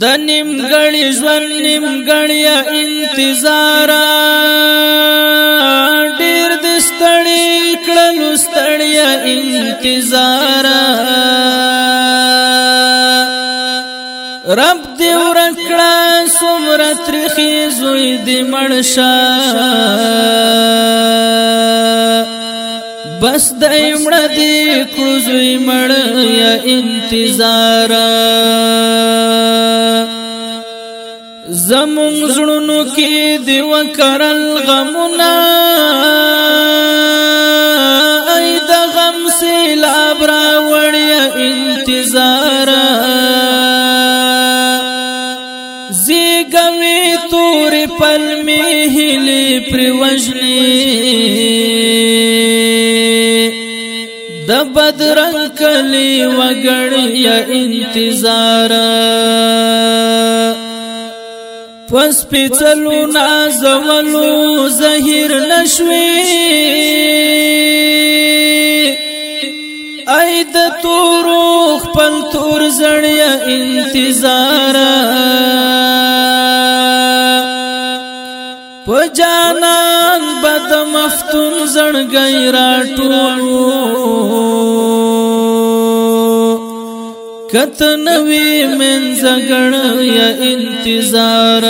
د نیمګړی ژوند نیمګړی انتظار ډیر د ستړي کړلو ستړي انتظار رب دې ورکړه څومره ترخي زوی دې مړشه بس د ایمړه دې کړو زوی مړ یا انتظار زمون زړونو کې دی وکړل غمونه اې د غم سیلاب راوړیا انتظار زیګوي تور پل می هلي پر وجني د بدرنګ کلی وګړ یا انتظار پس پیچلو نازولو زهیر نشوي اې د تورو خپل تور زړیا انتظار په جانان بد مفتون زړګي راټولو کته نوې من زګړ یا انتظار